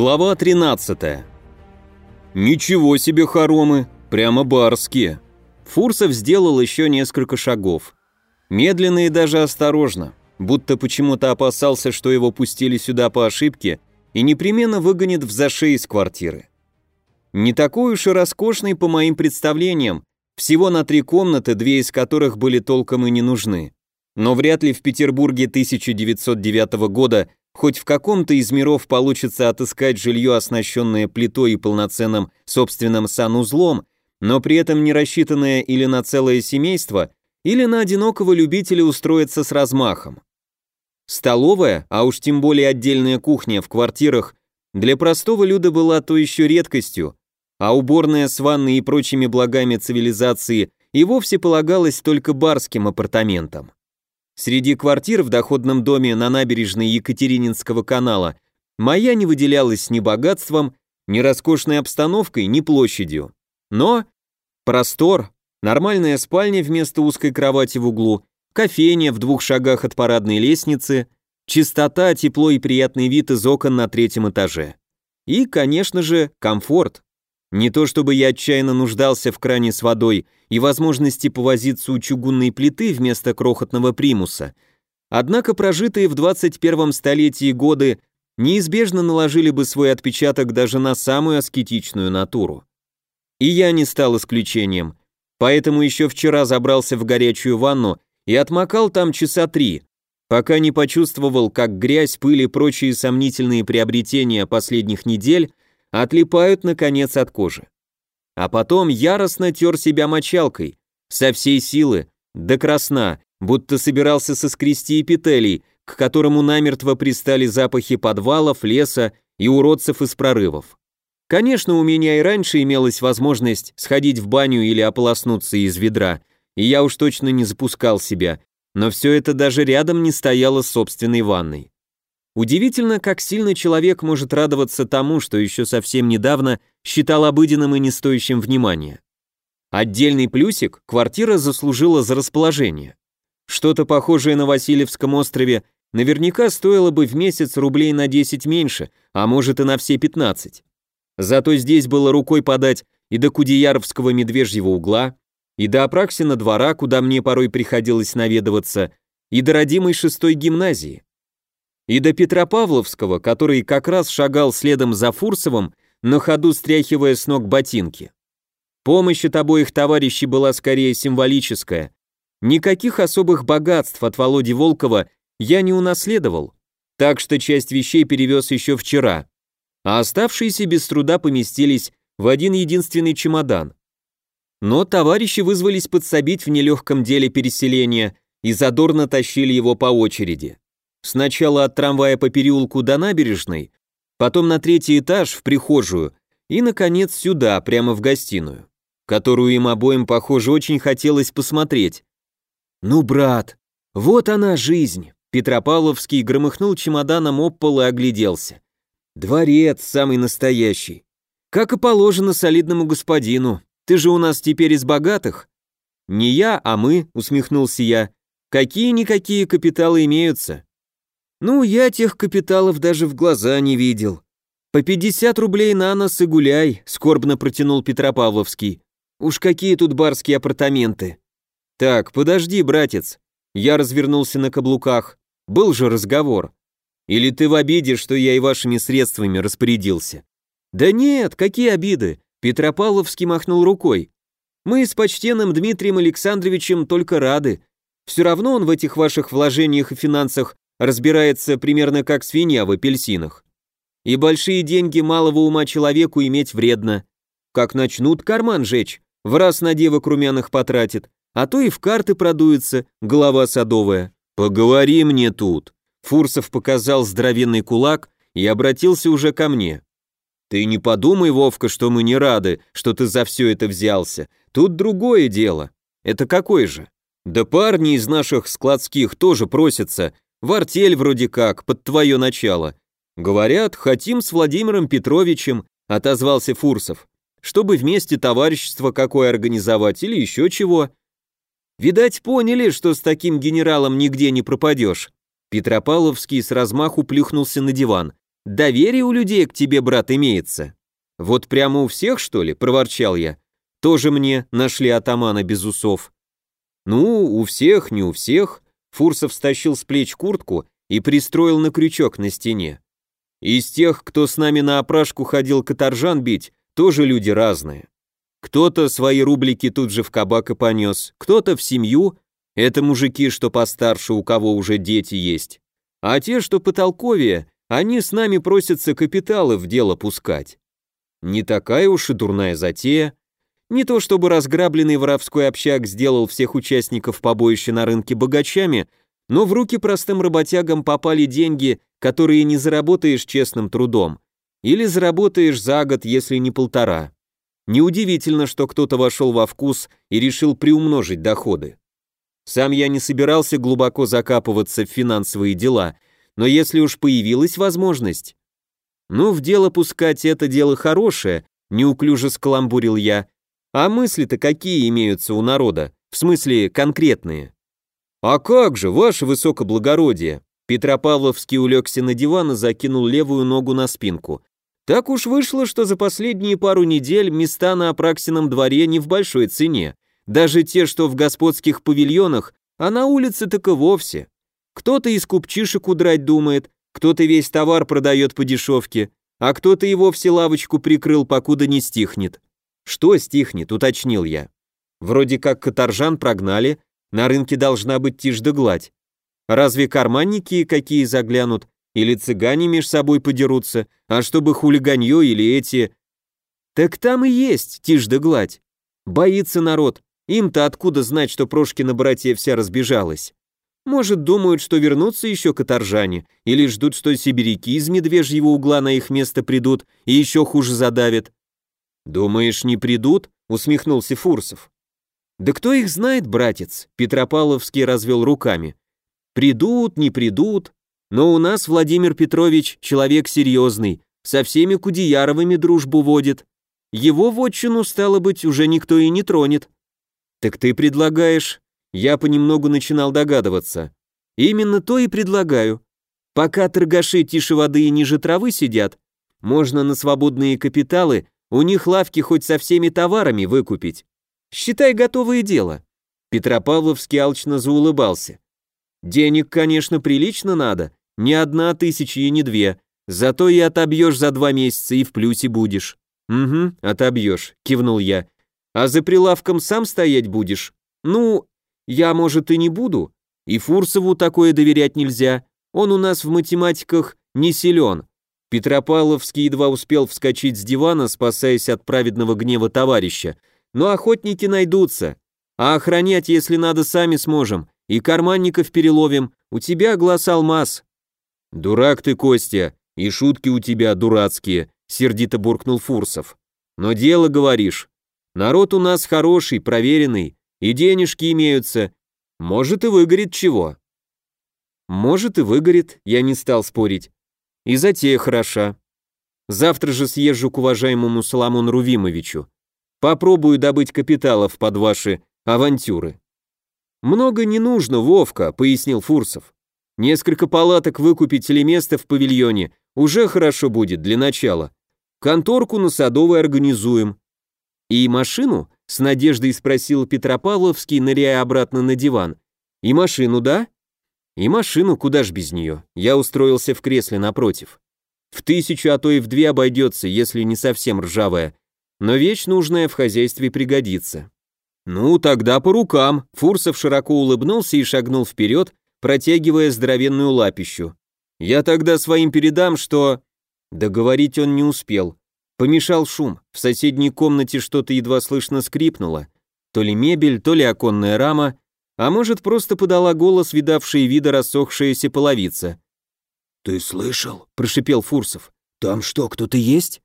Глава 13. Ничего себе хоромы, прямо барские. Фурсов сделал еще несколько шагов. Медленно и даже осторожно, будто почему-то опасался, что его пустили сюда по ошибке и непременно выгонят в зашей из квартиры. Не такой уж и роскошный по моим представлениям, всего на три комнаты, две из которых были толком и не нужны. Но вряд ли в Петербурге 1909 года хоть в каком-то из миров получится отыскать жилье, оснащенное плитой и полноценным собственным санузлом, но при этом не рассчитанное или на целое семейство, или на одинокого любителя устроиться с размахом. Столовая, а уж тем более отдельная кухня в квартирах, для простого люда была то еще редкостью, а уборная с ванной и прочими благами цивилизации и вовсе полагалась только барским апартаментам. Среди квартир в доходном доме на набережной Екатерининского канала моя не выделялась ни богатством, ни роскошной обстановкой, ни площадью. Но простор, нормальная спальня вместо узкой кровати в углу, кофейня в двух шагах от парадной лестницы, чистота, тепло и приятный вид из окон на третьем этаже. И, конечно же, комфорт. Не то чтобы я отчаянно нуждался в кране с водой и возможности повозиться у чугунной плиты вместо крохотного примуса, однако прожитые в 21 столетии годы неизбежно наложили бы свой отпечаток даже на самую аскетичную натуру. И я не стал исключением, поэтому еще вчера забрался в горячую ванну и отмокал там часа три, пока не почувствовал, как грязь, пыль и прочие сомнительные приобретения последних недель отлипают, наконец, от кожи. А потом яростно тер себя мочалкой, со всей силы, до красна, будто собирался соскрести эпителий, к которому намертво пристали запахи подвалов, леса и уродцев из прорывов. Конечно, у меня и раньше имелась возможность сходить в баню или ополоснуться из ведра, и я уж точно не запускал себя, но все это даже рядом не стояло с собственной ванной. Удивительно, как сильно человек может радоваться тому, что еще совсем недавно считал обыденным и не стоящим внимания. Отдельный плюсик квартира заслужила за расположение. Что-то похожее на Васильевском острове наверняка стоило бы в месяц рублей на 10 меньше, а может и на все 15. Зато здесь было рукой подать и до Кудеяровского медвежьего угла, и до Апраксина двора, куда мне порой приходилось наведываться, и до родимой шестой гимназии и до Петропавловского, который как раз шагал следом за Фурсовым, на ходу стряхивая с ног ботинки. Помощь от обоих товарищей была скорее символическая. Никаких особых богатств от Володи Волкова я не унаследовал, так что часть вещей перевез еще вчера, а оставшиеся без труда поместились в один единственный чемодан. Но товарищи вызвались подсобить в нелегком деле переселения и задорно тащили его по очереди. Сначала от трамвая по переулку до набережной, потом на третий этаж в прихожую и, наконец, сюда, прямо в гостиную, которую им обоим, похоже, очень хотелось посмотреть. «Ну, брат, вот она жизнь!» Петропавловский громыхнул чемоданом об пол и огляделся. «Дворец самый настоящий. Как и положено солидному господину. Ты же у нас теперь из богатых?» «Не я, а мы», — усмехнулся я. «Какие-никакие капиталы имеются. Ну, я тех капиталов даже в глаза не видел. По 50 рублей на нос и гуляй, скорбно протянул Петропавловский. Уж какие тут барские апартаменты. Так, подожди, братец. Я развернулся на каблуках. Был же разговор. Или ты в обиде, что я и вашими средствами распорядился? Да нет, какие обиды? Петропавловский махнул рукой. Мы с почтенным Дмитрием Александровичем только рады. Все равно он в этих ваших вложениях и финансах разбирается примерно как свинья в апельсинах. И большие деньги малого ума человеку иметь вредно. Как начнут карман жечь, в раз на девок румяных потратит, а то и в карты продуется, голова садовая. «Поговори мне тут!» Фурсов показал здоровенный кулак и обратился уже ко мне. «Ты не подумай, Вовка, что мы не рады, что ты за все это взялся. Тут другое дело. Это какое же? Да парни из наших складских тоже просятся, в артель вроде как, под твое начало. Говорят, хотим с Владимиром Петровичем, отозвался Фурсов, чтобы вместе товарищество какое организовать или еще чего. Видать, поняли, что с таким генералом нигде не пропадешь. Петропавловский с размаху плюхнулся на диван. Доверие у людей к тебе, брат, имеется. Вот прямо у всех, что ли, проворчал я. Тоже мне нашли атамана без усов. Ну, у всех, не у всех. Фурсов стащил с плеч куртку и пристроил на крючок на стене. Из тех, кто с нами на опрашку ходил каторжан бить, тоже люди разные. Кто-то свои рублики тут же в кабак и понес, кто-то в семью, это мужики, что постарше, у кого уже дети есть. А те, что потолковее, они с нами просятся капиталы в дело пускать. Не такая уж и дурная затея. Не то чтобы разграбленный воровской общак сделал всех участников побоища на рынке богачами, но в руки простым работягам попали деньги, которые не заработаешь честным трудом. Или заработаешь за год, если не полтора. Неудивительно, что кто-то вошел во вкус и решил приумножить доходы. Сам я не собирался глубоко закапываться в финансовые дела, но если уж появилась возможность... Ну, в дело пускать это дело хорошее, неуклюже скаламбурил я. А мысли-то какие имеются у народа? В смысле, конкретные? А как же, ваше высокоблагородие? Петропавловский улегся на диван и закинул левую ногу на спинку. Так уж вышло, что за последние пару недель места на Апраксином дворе не в большой цене, даже те, что в господских павильонах, а на улице так и вовсе. Кто-то из купчишек удрать думает, кто-то весь товар продает по дешевке, а кто-то и вовсе лавочку прикрыл, покуда не стихнет. Что стихнет, уточнил я. Вроде как каторжан прогнали, на рынке должна быть тишь да гладь. Разве карманники какие заглянут, или цыгане меж собой подерутся, а чтобы хулиганье или эти... Так там и есть тишь да гладь. Боится народ. Им-то откуда знать, что Прошкина братья вся разбежалась? Может, думают, что вернутся еще каторжане, или ждут, что сибиряки из медвежьего угла на их место придут и еще хуже задавят. «Думаешь, не придут?» — усмехнулся Фурсов. «Да кто их знает, братец?» — Петропавловский развел руками. «Придут, не придут, но у нас Владимир Петрович человек серьезный, со всеми Кудеяровыми дружбу водит. Его вотчину, стало быть, уже никто и не тронет. Так ты предлагаешь? Я понемногу начинал догадываться. Именно то и предлагаю. Пока торгаши тише воды и ниже травы сидят, можно на свободные капиталы у них лавки хоть со всеми товарами выкупить. Считай готовое дело. Петропавловский алчно заулыбался. Денег, конечно, прилично надо, не одна тысяча и не две. Зато и отобьешь за два месяца и в плюсе будешь. Угу, отобьешь, кивнул я. А за прилавком сам стоять будешь? Ну, я, может, и не буду. И Фурсову такое доверять нельзя. Он у нас в математиках не силен. Петропавловский едва успел вскочить с дивана, спасаясь от праведного гнева товарища. Но охотники найдутся. А охранять, если надо, сами сможем. И карманников переловим. У тебя глаз алмаз. «Дурак ты, Костя, и шутки у тебя дурацкие», — сердито буркнул Фурсов. «Но дело, говоришь. Народ у нас хороший, проверенный, и денежки имеются. Может, и выгорит чего». «Может, и выгорит», — я не стал спорить. «И затея хороша. Завтра же съезжу к уважаемому Соломону Рувимовичу. Попробую добыть капиталов под ваши авантюры». «Много не нужно, Вовка», — пояснил Фурсов. Несколько палаток выкупить или место в павильоне уже хорошо будет для начала. Конторку на Садовой организуем. И машину? С надеждой спросил Петропавловский, ныряя обратно на диван. И машину, да? И машину, куда ж без нее? Я устроился в кресле напротив. В тысячу, а то и в две обойдется, если не совсем ржавая. Но вещь нужная в хозяйстве пригодится. Ну, тогда по рукам. Фурсов широко улыбнулся и шагнул вперед, протягивая здоровенную лапищу. «Я тогда своим передам, что...» Договорить он не успел. Помешал шум, в соседней комнате что-то едва слышно скрипнуло. То ли мебель, то ли оконная рама, а может, просто подала голос видавшая вида рассохшаяся половица. «Ты слышал?» – прошипел Фурсов. «Там что, кто-то есть?»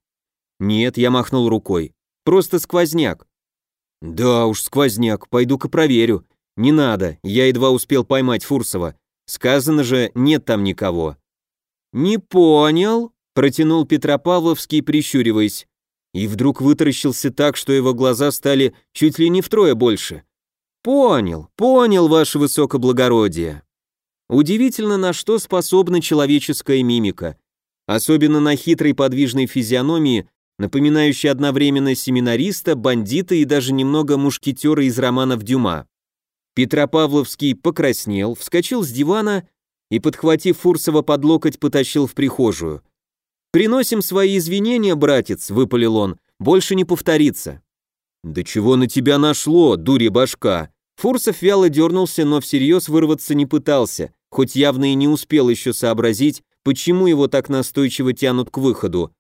«Нет», – я махнул рукой. «Просто сквозняк». «Да уж, сквозняк, пойду-ка проверю. «Не надо, я едва успел поймать Фурсова. Сказано же, нет там никого». «Не понял», — протянул Петропавловский, прищуриваясь. И вдруг вытаращился так, что его глаза стали чуть ли не втрое больше. «Понял, понял, ваше высокоблагородие». Удивительно, на что способна человеческая мимика. особенно на хитрой подвижной физиономии, напоминающей одновременно семинариста, бандита и даже немного мушкетера из романов Дюма. Петропавловский покраснел, вскочил с дивана и, подхватив Фурсова под локоть, потащил в прихожую. «Приносим свои извинения, братец», — выпалил он, — «больше не повторится». «Да чего на тебя нашло, дури башка?» Фурсов вяло дернулся, но всерьез вырваться не пытался, хоть явно и не успел еще сообразить, почему его так настойчиво тянут к выходу.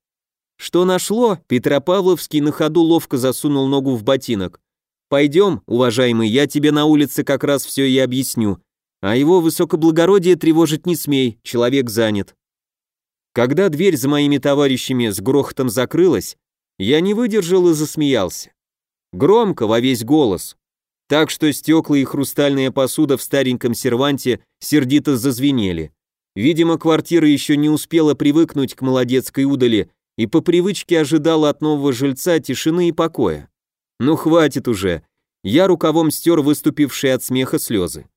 Что нашло, Петропавловский на ходу ловко засунул ногу в ботинок. «Пойдем, уважаемый, я тебе на улице как раз все и объясню. А его высокоблагородие тревожить не смей, человек занят». Когда дверь за моими товарищами с грохотом закрылась, я не выдержал и засмеялся. Громко, во весь голос. Так что стекла и хрустальная посуда в стареньком серванте сердито зазвенели. Видимо, квартира еще не успела привыкнуть к молодецкой удали и по привычке ожидала от нового жильца тишины и покоя. Ну хватит уже. Я рукавом стер выступившие от смеха слезы.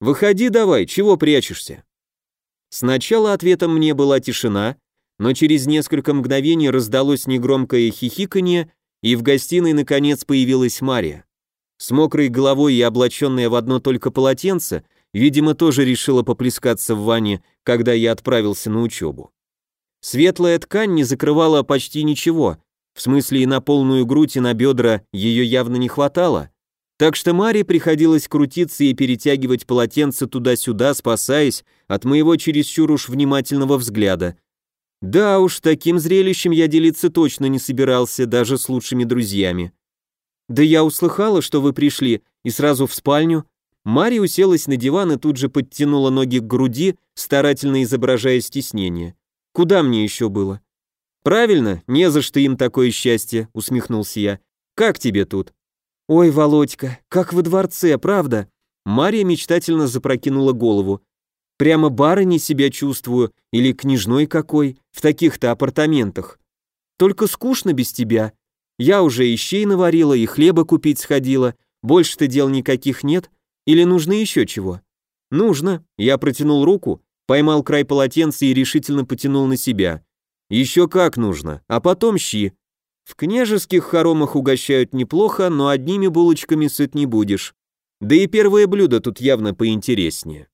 Выходи давай, чего прячешься? Сначала ответом мне была тишина, но через несколько мгновений раздалось негромкое хихиканье, и в гостиной наконец появилась Мария. С мокрой головой и облаченная в одно только полотенце, видимо, тоже решила поплескаться в ванне, когда я отправился на учебу. Светлая ткань не закрывала почти ничего, в смысле и на полную грудь, и на бедра ее явно не хватало, так что Маре приходилось крутиться и перетягивать полотенце туда-сюда, спасаясь от моего чересчур уж внимательного взгляда. Да уж, таким зрелищем я делиться точно не собирался, даже с лучшими друзьями. Да я услыхала, что вы пришли, и сразу в спальню. Мария уселась на диван и тут же подтянула ноги к груди, старательно изображая стеснение. Куда мне еще было? Правильно, не за что им такое счастье, усмехнулся я. Как тебе тут? Ой, Володька, как во дворце, правда? Мария мечтательно запрокинула голову. Прямо барыней себя чувствую, или княжной какой, в таких-то апартаментах. Только скучно без тебя. Я уже и щей наварила, и хлеба купить сходила. Больше-то дел никаких нет. Или нужно еще чего? Нужно. Я протянул руку, поймал край полотенца и решительно потянул на себя. Еще как нужно, а потом щи. В княжеских хоромах угощают неплохо, но одними булочками сыт не будешь. Да и первое блюдо тут явно поинтереснее.